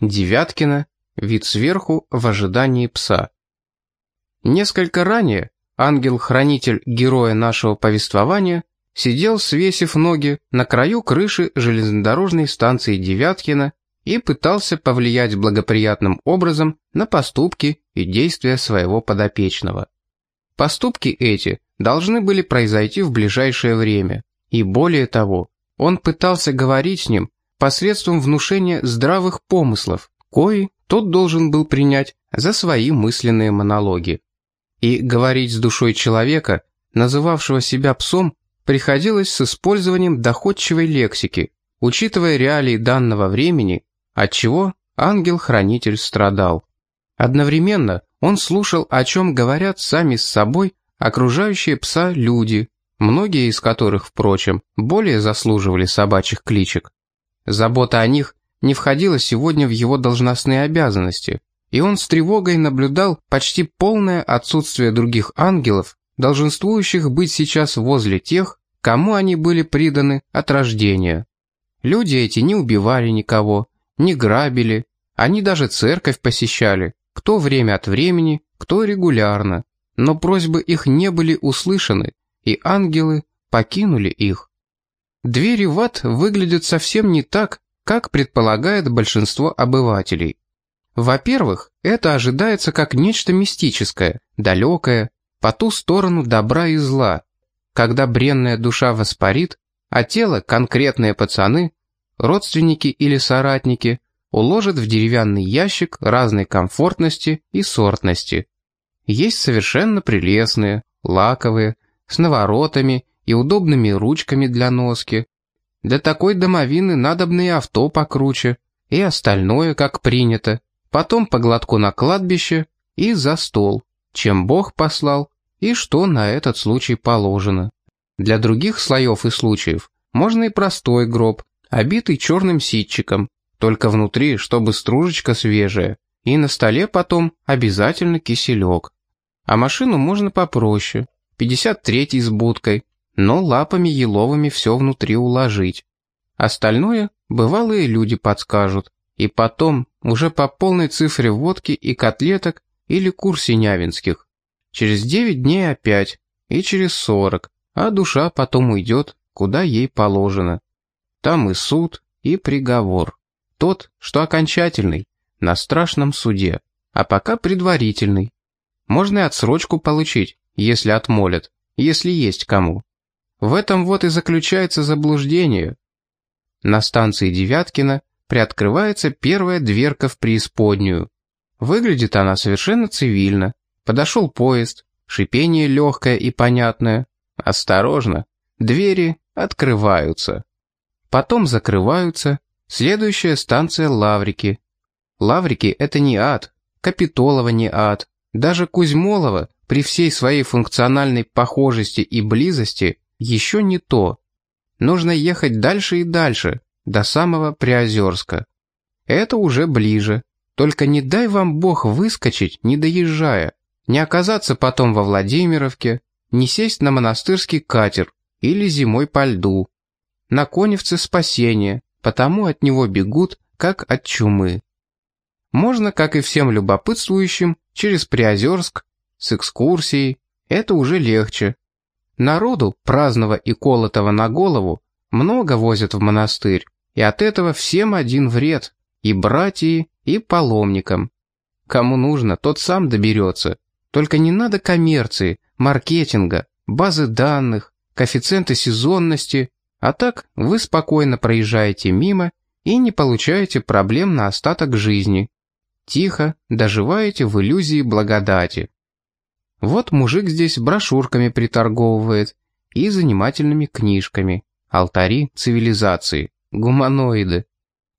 Девяткина, вид сверху в ожидании пса. Несколько ранее ангел-хранитель героя нашего повествования сидел, свесив ноги, на краю крыши железнодорожной станции Девяткина и пытался повлиять благоприятным образом на поступки и действия своего подопечного. Поступки эти должны были произойти в ближайшее время, и более того, он пытался говорить с ним посредством внушения здравых помыслов, кои тот должен был принять за свои мысленные монологи. И говорить с душой человека, называвшего себя псом, приходилось с использованием доходчивой лексики, учитывая реалии данного времени, от чего ангел-хранитель страдал. Одновременно он слушал, о чем говорят сами с собой окружающие пса люди, многие из которых, впрочем, более заслуживали собачьих кличек. Забота о них не входила сегодня в его должностные обязанности, и он с тревогой наблюдал почти полное отсутствие других ангелов, долженствующих быть сейчас возле тех, кому они были приданы от рождения. Люди эти не убивали никого, не грабили, они даже церковь посещали, кто время от времени, кто регулярно, но просьбы их не были услышаны, и ангелы покинули их. Двери в ад выглядят совсем не так, как предполагает большинство обывателей. Во-первых, это ожидается как нечто мистическое, далекое, по ту сторону добра и зла, когда бренная душа воспарит, а тело конкретные пацаны, родственники или соратники, уложат в деревянный ящик разной комфортности и сортности. Есть совершенно прелестные, лаковые, с наворотами и удобными ручками для носки. Для такой домовины надобные авто покруче, и остальное, как принято. Потом по глотку на кладбище и за стол, чем Бог послал и что на этот случай положено. Для других слоев и случаев можно и простой гроб, обитый черным ситчиком, только внутри, чтобы стружечка свежая, и на столе потом обязательно киселек. А машину можно попроще, 53-й с будкой, но лапами еловыми все внутри уложить. Остальное бывалые люди подскажут. И потом, уже по полной цифре водки и котлеток или кур синявинских. Через 9 дней опять, и через 40, а душа потом уйдет, куда ей положено. Там и суд, и приговор. Тот, что окончательный, на страшном суде, а пока предварительный. Можно и отсрочку получить, если отмолят, если есть кому. В этом вот и заключается заблуждение. На станции Девяткина приоткрывается первая дверка в преисподнюю. Выглядит она совершенно цивильно. Подошел поезд, шипение легкое и понятное. Осторожно, двери открываются. Потом закрываются. Следующая станция Лаврики. Лаврики — это не ад, Капитолова не ад, даже Кузьмолова при всей своей функциональной похожести и близости еще не то. Нужно ехать дальше и дальше, до самого Приозерска. Это уже ближе. Только не дай вам Бог выскочить, не доезжая, не оказаться потом во Владимировке, не сесть на монастырский катер или зимой по льду. На коневце спасение, потому от него бегут, как от чумы. Можно, как и всем любопытствующим, через Приозерск, с экскурсией, это уже легче. Народу, праздного и колотого на голову, много возят в монастырь, и от этого всем один вред, и братьям, и паломникам. Кому нужно, тот сам доберется. Только не надо коммерции, маркетинга, базы данных, коэффициенты сезонности, а так вы спокойно проезжаете мимо и не получаете проблем на остаток жизни. Тихо доживаете в иллюзии благодати. Вот мужик здесь брошюрками приторговывает и занимательными книжками. Алтари цивилизации гуманоиды.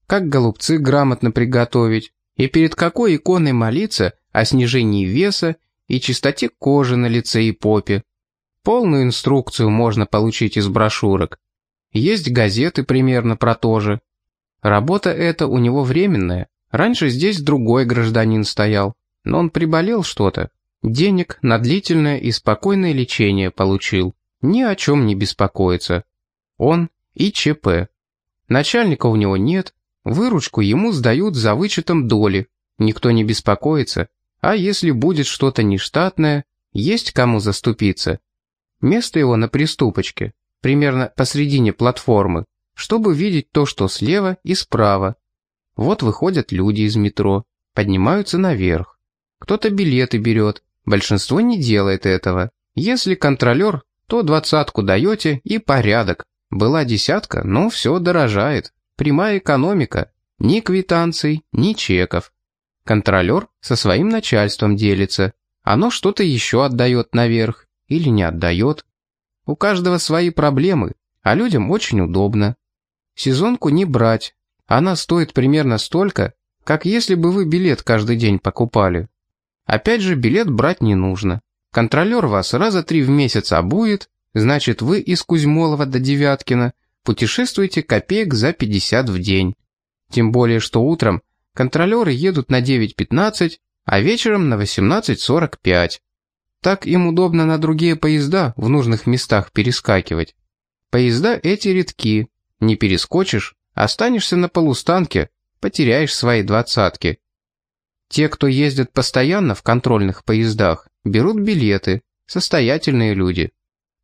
Как голубцы грамотно приготовить, и перед какой иконой молиться о снижении веса и чистоте кожи на лице и попе. Полную инструкцию можно получить из брошюрок. Есть газеты примерно про то же. Работа эта у него временная. Раньше здесь другой гражданин стоял, но он приболел что-то. Денег на длительное и спокойное лечение получил. Ни о чем не беспокоиться. Он и ЧП. Начальника у него нет, Выручку ему сдают за вычетом доли, никто не беспокоится, а если будет что-то нештатное, есть кому заступиться. Место его на приступочке, примерно посредине платформы, чтобы видеть то, что слева и справа. Вот выходят люди из метро, поднимаются наверх. Кто-то билеты берет, большинство не делает этого. Если контролер, то двадцатку даете и порядок. Была десятка, но все дорожает. Прямая экономика. Ни квитанций, ни чеков. Контролер со своим начальством делится. Оно что-то еще отдает наверх или не отдает. У каждого свои проблемы, а людям очень удобно. Сезонку не брать. Она стоит примерно столько, как если бы вы билет каждый день покупали. Опять же, билет брать не нужно. Контролер вас раза три в месяц обует, значит, вы из Кузьмолова до Девяткина путешествуете копеек за 50 в день. Тем более, что утром контролеры едут на 9.15, а вечером на 18.45. Так им удобно на другие поезда в нужных местах перескакивать. Поезда эти редки, не перескочишь, останешься на полустанке, потеряешь свои двадцатки. Те, кто ездят постоянно в контрольных поездах, берут билеты, состоятельные люди.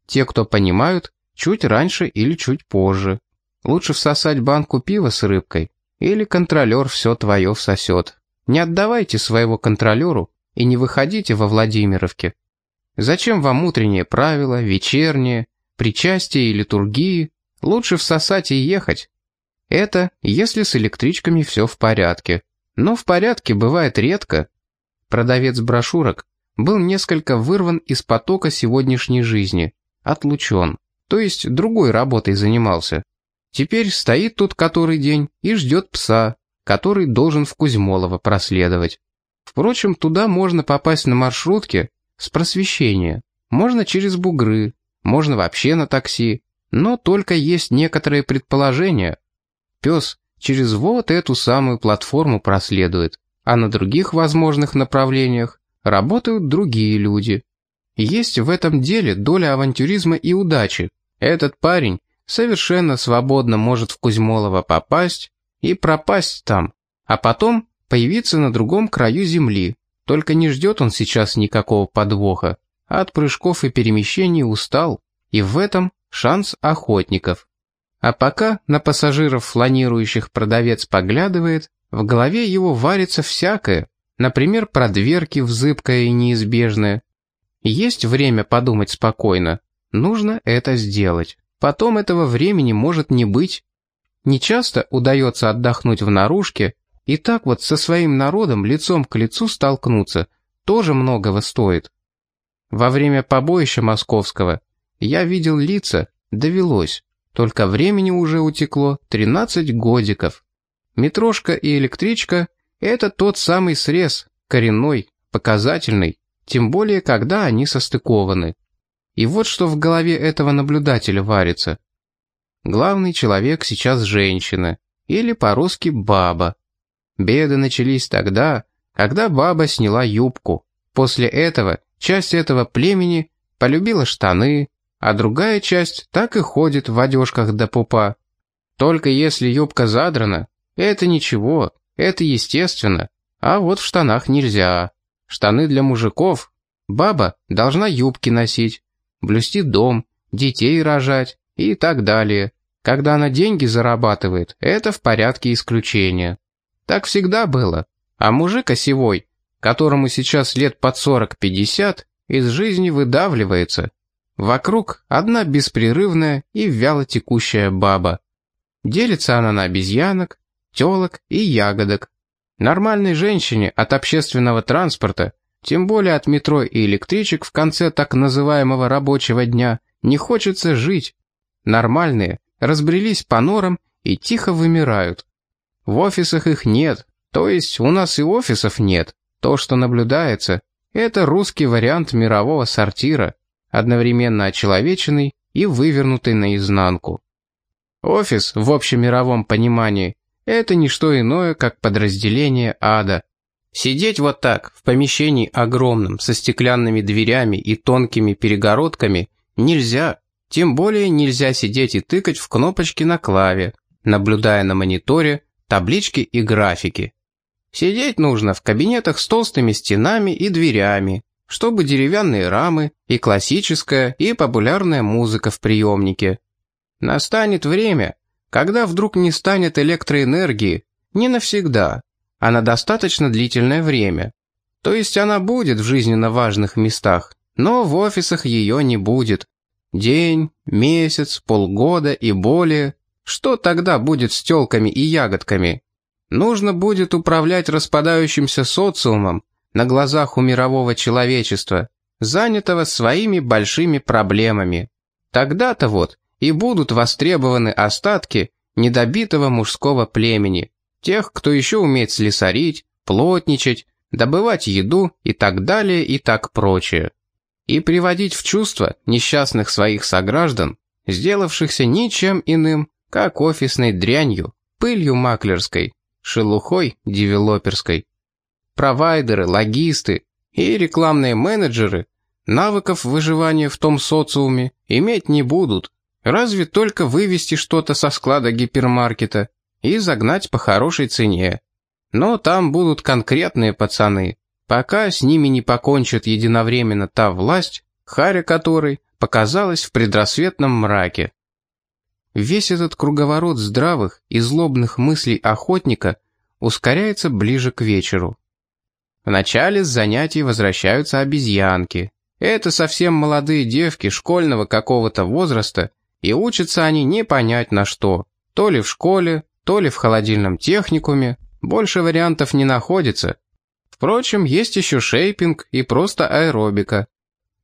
Те, кто понимают, чуть раньше или чуть позже. Лучше всосать банку пива с рыбкой, или контролер все твое всосет. Не отдавайте своего контролеру и не выходите во Владимировке. Зачем вам утренние правила, вечерние, причастие и литургии? Лучше всосать и ехать. Это, если с электричками все в порядке. Но в порядке бывает редко. Продавец брошюрок был несколько вырван из потока сегодняшней жизни, отлучен, то есть другой работой занимался. Теперь стоит тут который день и ждет пса, который должен в Кузьмолово проследовать. Впрочем, туда можно попасть на маршрутке с просвещения, можно через бугры, можно вообще на такси, но только есть некоторые предположения. Пес через вот эту самую платформу проследует, а на других возможных направлениях работают другие люди. Есть в этом деле доля авантюризма и удачи. Этот парень совершенно свободно может в Кузьмолово попасть и пропасть там, а потом появиться на другом краю земли. Только не ждет он сейчас никакого подвоха, а от прыжков и перемещений устал, и в этом шанс охотников. А пока на пассажиров фланирующих продавец поглядывает, в голове его варится всякое, например, про дверки в зыбкое и неизбежное. Есть время подумать спокойно, нужно это сделать. Потом этого времени может не быть. Нечасто удается отдохнуть в наружке, и так вот со своим народом лицом к лицу столкнуться тоже многого стоит. Во время побоища московского я видел лица, довелось. Только времени уже утекло 13 годиков. Метрошка и электричка — это тот самый срез, коренной, показательный, тем более, когда они состыкованы. И вот что в голове этого наблюдателя варится. Главный человек сейчас женщина, или по-русски баба. Беды начались тогда, когда баба сняла юбку. После этого часть этого племени полюбила штаны, а другая часть так и ходит в одежках до пупа. Только если юбка задрана, это ничего, это естественно, а вот в штанах нельзя. Штаны для мужиков. Баба должна юбки носить, блюсти дом, детей рожать и так далее. Когда она деньги зарабатывает, это в порядке исключения. Так всегда было. А мужик осевой, которому сейчас лет под 40-50, из жизни выдавливается, Вокруг одна беспрерывная и вяло текущая баба. Делится она на обезьянок, телок и ягодок. Нормальной женщине от общественного транспорта, тем более от метро и электричек в конце так называемого рабочего дня, не хочется жить. Нормальные разбрелись по норам и тихо вымирают. В офисах их нет, то есть у нас и офисов нет. То, что наблюдается, это русский вариант мирового сортира одновременно очеловеченный и вывернутый наизнанку. Офис в общемировом понимании – это не что иное, как подразделение ада. Сидеть вот так, в помещении огромном, со стеклянными дверями и тонкими перегородками, нельзя. Тем более нельзя сидеть и тыкать в кнопочки на клаве, наблюдая на мониторе таблички и графики. Сидеть нужно в кабинетах с толстыми стенами и дверями, чтобы деревянные рамы и классическая и популярная музыка в приемнике. Настанет время, когда вдруг не станет электроэнергии, не навсегда, а на достаточно длительное время. То есть она будет в жизненно важных местах, но в офисах ее не будет. День, месяц, полгода и более. Что тогда будет с телками и ягодками? Нужно будет управлять распадающимся социумом на глазах у мирового человечества, занятого своими большими проблемами. Тогда-то вот и будут востребованы остатки недобитого мужского племени, тех, кто еще умеет слесарить, плотничать, добывать еду и так далее и так прочее. И приводить в чувство несчастных своих сограждан, сделавшихся ничем иным, как офисной дрянью, пылью маклерской, шелухой девелоперской. Провайдеры, логисты и рекламные менеджеры навыков выживания в том социуме иметь не будут, разве только вывести что-то со склада гипермаркета и загнать по хорошей цене. Но там будут конкретные пацаны, пока с ними не покончит единовременно та власть, харя которой показалась в предрассветном мраке. Весь этот круговорот здравых и злобных мыслей охотника ускоряется ближе к вечеру. В начале с занятий возвращаются обезьянки. Это совсем молодые девки школьного какого-то возраста, и учатся они не понять на что. То ли в школе, то ли в холодильном техникуме. Больше вариантов не находится. Впрочем, есть еще шейпинг и просто аэробика.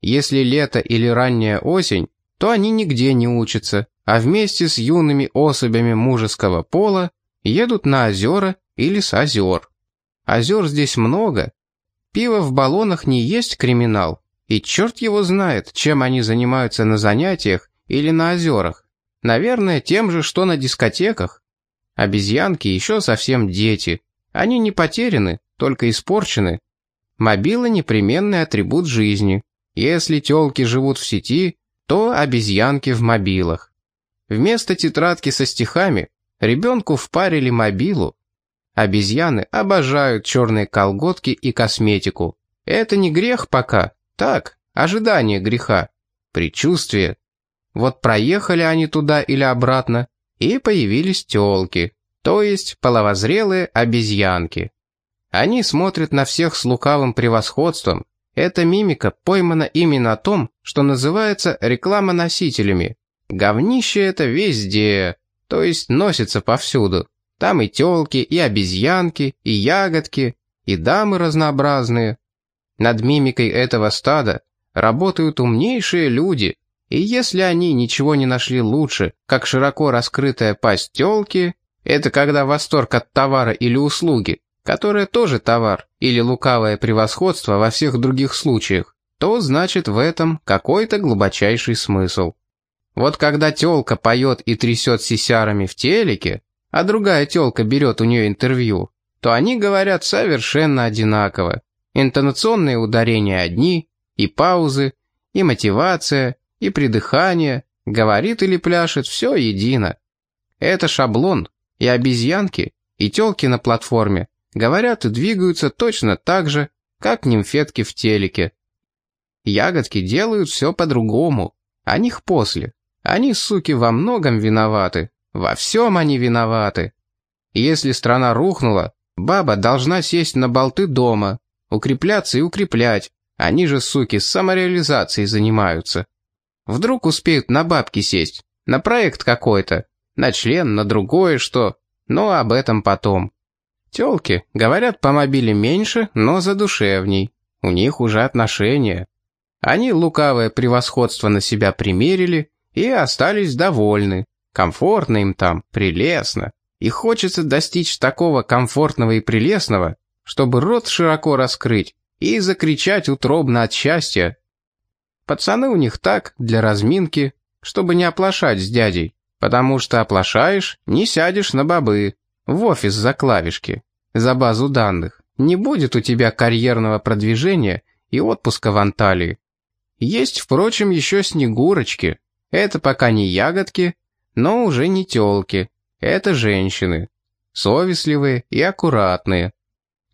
Если лето или ранняя осень, то они нигде не учатся, а вместе с юными особями мужеского пола едут на озера или с озер. Озер здесь много. Пиво в баллонах не есть криминал, и черт его знает, чем они занимаются на занятиях или на озерах. Наверное, тем же, что на дискотеках. Обезьянки еще совсем дети. Они не потеряны, только испорчены. Мобила — непременный атрибут жизни. Если телки живут в сети, то обезьянки в мобилах. Вместо тетрадки со стихами ребенку впарили мобилу. Обезьяны обожают черные колготки и косметику. Это не грех пока, так, ожидание греха, предчувствие. Вот проехали они туда или обратно, и появились телки, то есть половозрелые обезьянки. Они смотрят на всех с лукавым превосходством. Эта мимика поймана именно на том, что называется реклама носителями. Говнище это везде, то есть носится повсюду. Там и тёлки, и обезьянки, и ягодки, и дамы разнообразные. Над мимикой этого стада работают умнейшие люди, и если они ничего не нашли лучше, как широко раскрытая пасть тёлки, это когда восторг от товара или услуги, которая тоже товар, или лукавое превосходство во всех других случаях, то значит в этом какой-то глубочайший смысл. Вот когда тёлка поет и трясет сисярами в телеке, а другая тёлка берет у нее интервью, то они говорят совершенно одинаково. Интонационные ударения одни, и паузы, и мотивация, и придыхание, говорит или пляшет, все едино. Это шаблон, и обезьянки, и тёлки на платформе говорят и двигаются точно так же, как нимфетки в телеке. Ягодки делают все по-другому, о них после. Они, суки, во многом виноваты. Во всем они виноваты. Если страна рухнула, баба должна сесть на болты дома, укрепляться и укреплять. Они же, суки, самореализацией занимаются. Вдруг успеют на бабки сесть, на проект какой-то, на член, на другое что, но об этом потом. Тёлки, говорят, по мобиле меньше, но задушевней. У них уже отношения. Они лукавое превосходство на себя примерили и остались довольны. Комфортно им там, прелестно. И хочется достичь такого комфортного и прелестного, чтобы рот широко раскрыть и закричать утробно от счастья. Пацаны у них так, для разминки, чтобы не оплошать с дядей, потому что оплошаешь, не сядешь на бобы, в офис за клавишки, за базу данных. Не будет у тебя карьерного продвижения и отпуска в Анталии. Есть, впрочем, еще снегурочки, это пока не ягодки, но уже не тёлки. Это женщины. совестливые и аккуратные.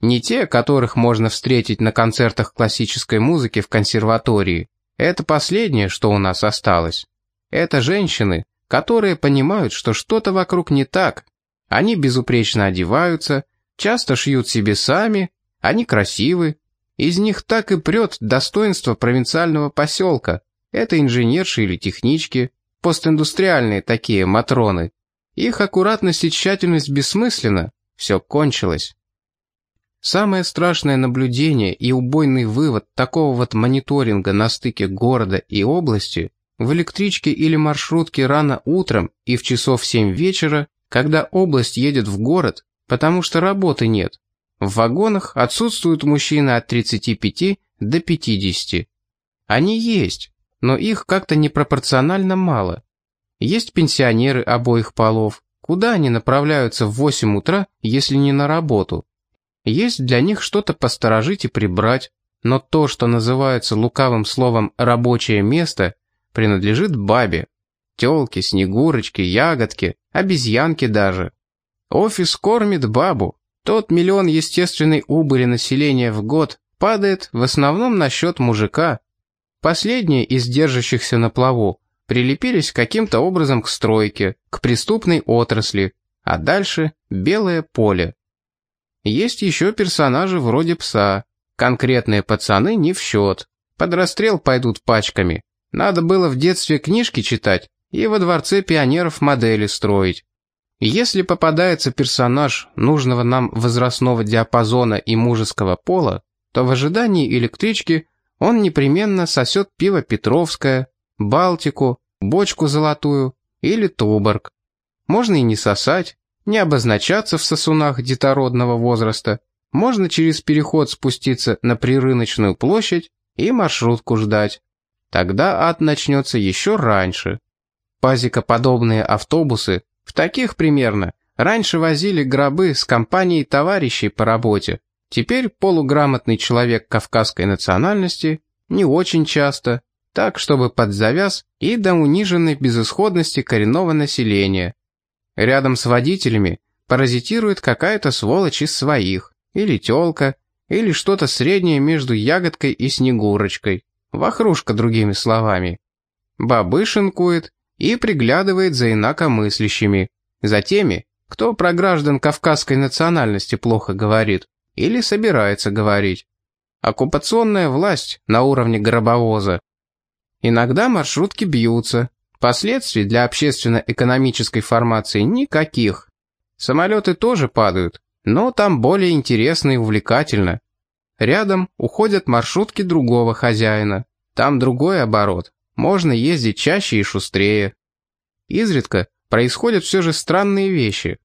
Не те, которых можно встретить на концертах классической музыки в консерватории. Это последнее, что у нас осталось. Это женщины, которые понимают, что что-то вокруг не так. Они безупречно одеваются, часто шьют себе сами, они красивы. Из них так и прет достоинство провинциального поселка. Это инженерши или технички, постиндустриальные такие матроны. Их аккуратность и тщательность бессмысленна, все кончилось. Самое страшное наблюдение и убойный вывод такого вот мониторинга на стыке города и области в электричке или маршрутке рано утром и в часов 7 вечера, когда область едет в город, потому что работы нет. В вагонах отсутствуют мужчины от 35 до 50. Они есть, но их как-то непропорционально мало. Есть пенсионеры обоих полов. Куда они направляются в 8 утра, если не на работу? Есть для них что-то посторожить и прибрать, но то, что называется лукавым словом «рабочее место», принадлежит бабе. Тёлки, снегурочки, ягодки, обезьянки даже. Офис кормит бабу. Тот миллион естественной убыли населения в год падает в основном на счет мужика. Последние из держащихся на плаву прилепились каким-то образом к стройке, к преступной отрасли, а дальше белое поле. Есть еще персонажи вроде пса. Конкретные пацаны не в счет. Под расстрел пойдут пачками. Надо было в детстве книжки читать и во дворце пионеров модели строить. Если попадается персонаж нужного нам возрастного диапазона и мужеского пола, то в ожидании электрички он непременно сосет пиво Петровское, Балтику, бочку золотую или Туборг. Можно и не сосать, не обозначаться в сосунах детородного возраста, можно через переход спуститься на прирыночную площадь и маршрутку ждать. Тогда ад начнется еще раньше. Пазикоподобные автобусы, в таких примерно, раньше возили гробы с компанией товарищей по работе. Теперь полуграмотный человек кавказской национальности не очень часто, так чтобы под завяз и до униженной безысходности коренного населения. Рядом с водителями паразитирует какая-то сволочь из своих, или тёлка, или что-то среднее между ягодкой и снегурочкой, вахрушка другими словами. Бабы шинкует и приглядывает за инакомыслящими, за теми, кто про граждан кавказской национальности плохо говорит или собирается говорить. Оккупационная власть на уровне гробовоза. Иногда маршрутки бьются, Последствий для общественно-экономической формации никаких. Самолеты тоже падают, но там более интересно и увлекательно. Рядом уходят маршрутки другого хозяина. Там другой оборот. Можно ездить чаще и шустрее. Изредка происходят все же странные вещи.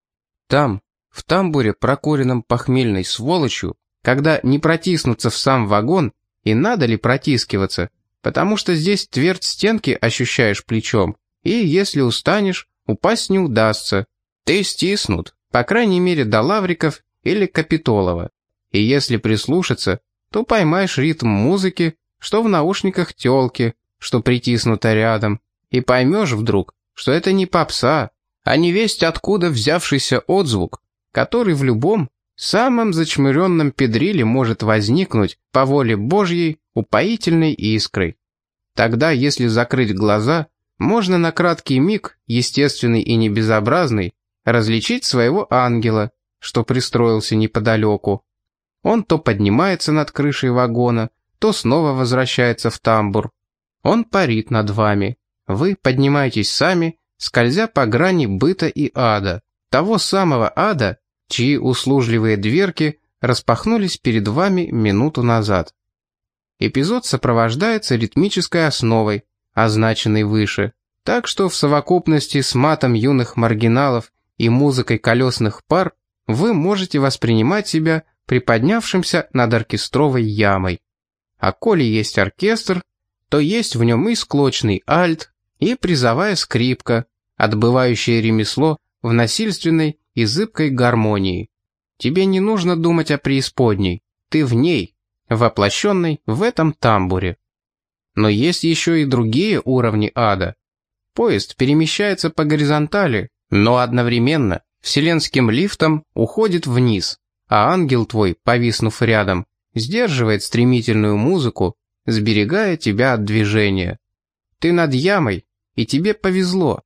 Там, в тамбуре, прокуренном похмельной сволочью, когда не протиснуться в сам вагон, и надо ли протискиваться, потому что здесь твердь стенки ощущаешь плечом, и если устанешь, упасть не удастся. Ты стиснут, по крайней мере до Лавриков или Капитолова. И если прислушаться, то поймаешь ритм музыки, что в наушниках тёлки, что притиснуто рядом, и поймешь вдруг, что это не попса, а не весть откуда взявшийся отзвук, который в любом, самом зачмыренном педриле может возникнуть по воле Божьей упоительной искрой. Тогда, если закрыть глаза, можно на краткий миг, естественный и небезобразный, различить своего ангела, что пристроился неподалеку. Он то поднимается над крышей вагона, то снова возвращается в тамбур. Он парит над вами. Вы поднимаетесь сами, скользя по грани быта и ада. Того самого ада, чьи услужливые дверки распахнулись перед вами минуту назад. Эпизод сопровождается ритмической основой, означенной выше, так что в совокупности с матом юных маргиналов и музыкой колесных пар вы можете воспринимать себя приподнявшимся над оркестровой ямой. А коли есть оркестр, то есть в нем и склочный альт, и призовая скрипка, отбывающая ремесло в насильственной и зыбкой гармонии. Тебе не нужно думать о преисподней, ты в ней, воплощенный в этом тамбуре. Но есть еще и другие уровни ада. Поезд перемещается по горизонтали, но одновременно вселенским лифтом уходит вниз, а ангел твой, повиснув рядом, сдерживает стремительную музыку, сберегая тебя от движения. Ты над ямой, и тебе повезло.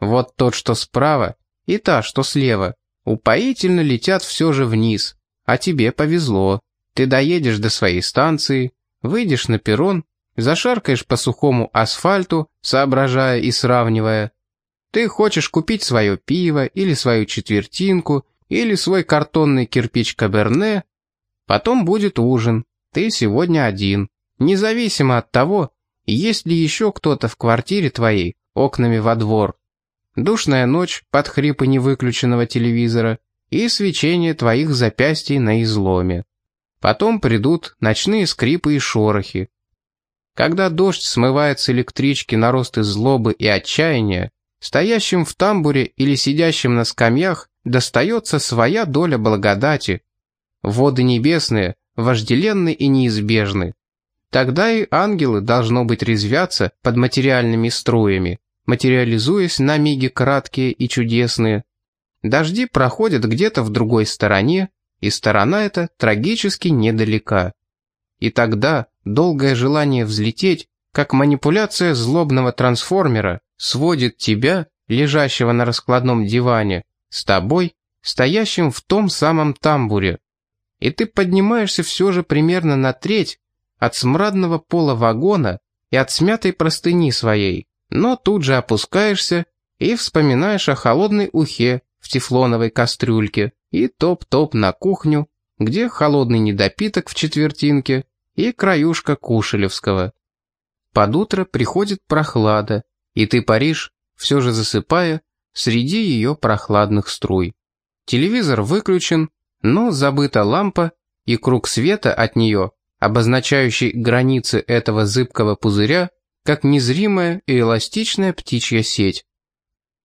Вот тот, что справа, и та, что слева, упоительно летят все же вниз, а тебе повезло. Ты доедешь до своей станции, выйдешь на перрон, зашаркаешь по сухому асфальту, соображая и сравнивая. Ты хочешь купить свое пиво или свою четвертинку, или свой картонный кирпич Каберне, потом будет ужин, ты сегодня один, независимо от того, есть ли еще кто-то в квартире твоей, окнами во двор. Душная ночь под хрипы невыключенного телевизора и свечение твоих запястий на изломе. Потом придут ночные скрипы и шорохи. Когда дождь смывает с электрички наросты злобы и отчаяния, стоящим в тамбуре или сидящим на скамьях достается своя доля благодати. Воды небесные, вожделенны и неизбежны. Тогда и ангелы должно быть резвятся под материальными струями, материализуясь на миги краткие и чудесные. Дожди проходят где-то в другой стороне, и сторона эта трагически недалека. И тогда долгое желание взлететь, как манипуляция злобного трансформера, сводит тебя, лежащего на раскладном диване, с тобой, стоящим в том самом тамбуре. И ты поднимаешься все же примерно на треть от смрадного пола вагона и от смятой простыни своей, но тут же опускаешься и вспоминаешь о холодной ухе в тефлоновой кастрюльке и топ-топ на кухню, где холодный недопиток в четвертинке и краюшка кушелевского. Под утро приходит прохлада, и ты паришь, все же засыпая, среди ее прохладных струй. Телевизор выключен, но забыта лампа, и круг света от нее, обозначающий границы этого зыбкого пузыря, как незримая и эластичная птичья сеть.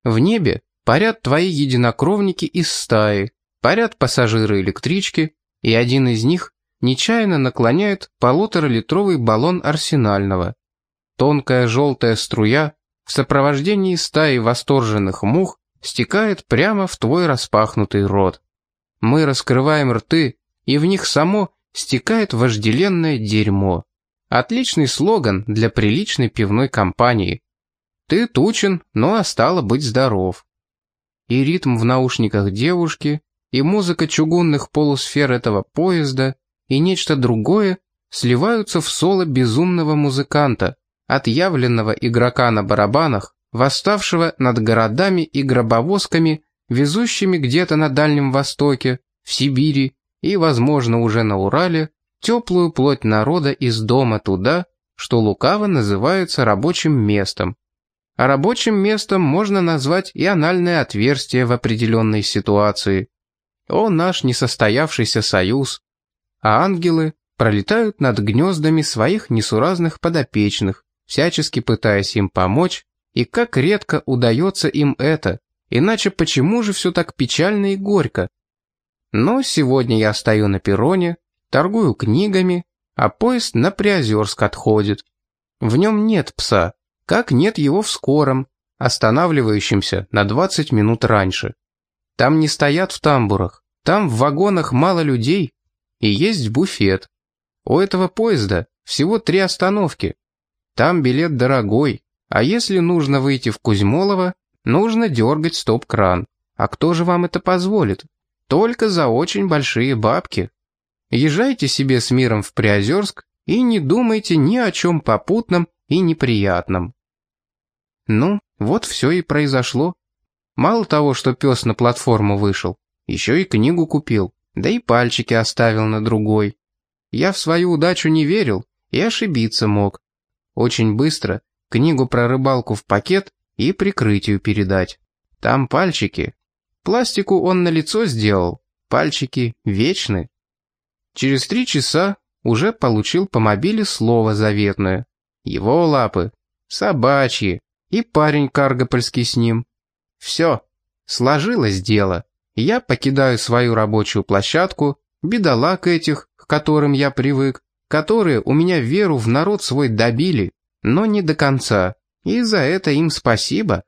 В небе парят твои единокровники из стаи, парят пассажиры электрички, и один из них нечаянно наклоняет полуторалитровый баллон арсенального. Тонкая желтая струя в сопровождении стаи восторженных мух стекает прямо в твой распахнутый рот. Мы раскрываем рты, и в них само стекает вожделенное дерьмо. Отличный слоган для приличной пивной компании. Ты тучен, но остало быть здоров. И ритм в наушниках девушки, и музыка чугунных полусфер этого поезда, и нечто другое сливаются в соло безумного музыканта, отъявленного игрока на барабанах, восставшего над городами и гробовозками, везущими где-то на Дальнем Востоке, в Сибири и, возможно, уже на Урале, теплую плоть народа из дома туда, что лукаво называется рабочим местом. А рабочим местом можно назвать и анальное отверстие в определенной ситуации. О наш несостоявшийся союз! А ангелы пролетают над гнездами своих несуразных подопечных, всячески пытаясь им помочь, и как редко удается им это, иначе почему же все так печально и горько? Но сегодня я стою на перроне, торгую книгами, а поезд на Приозерск отходит. В нем нет пса, как нет его в скором, останавливающемся на 20 минут раньше. Там не стоят в тамбурах, там в вагонах мало людей, и есть буфет. У этого поезда всего три остановки, там билет дорогой, а если нужно выйти в Кузьмолово, нужно дергать стоп-кран. А кто же вам это позволит? Только за очень большие бабки. Езжайте себе с миром в Приозерск и не думайте ни о чем попутном и неприятном. Ну, вот все и произошло. Мало того, что пес на платформу вышел, еще и книгу купил, да и пальчики оставил на другой. Я в свою удачу не верил и ошибиться мог. Очень быстро книгу про рыбалку в пакет и прикрытию передать. Там пальчики. Пластику он на лицо сделал, пальчики вечны. Через три часа уже получил по мобиле слово заветное. Его лапы, собачьи, и парень каргопольский с ним. Все, сложилось дело. Я покидаю свою рабочую площадку, бедолаг этих, к которым я привык, которые у меня веру в народ свой добили, но не до конца, и за это им спасибо.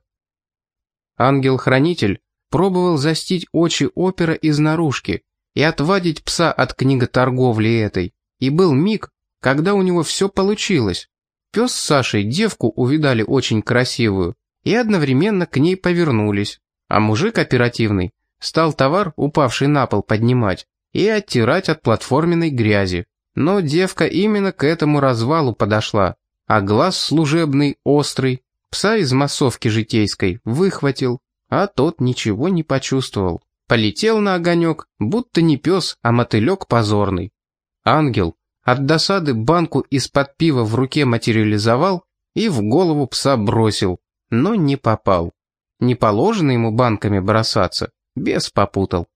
Ангел-хранитель пробовал застить очи опера из наружки и отвадить пса от книготорговли этой. И был миг, когда у него все получилось. Пес с Сашей девку увидали очень красивую и одновременно к ней повернулись. А мужик оперативный стал товар, упавший на пол, поднимать и оттирать от платформенной грязи. Но девка именно к этому развалу подошла, а глаз служебный, острый, пса из массовки житейской выхватил, а тот ничего не почувствовал. Полетел на огонек, будто не пес, а мотылек позорный. Ангел от досады банку из-под пива в руке материализовал и в голову пса бросил, но не попал. Не положено ему банками бросаться, бес попутал.